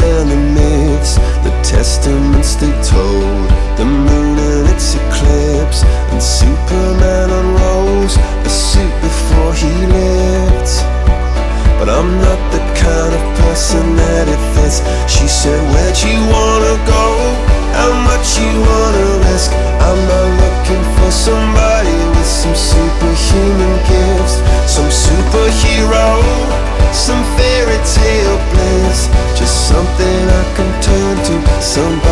and the myths, the testaments they told, the moon and its eclipse, and Superman Something I can turn to, somebody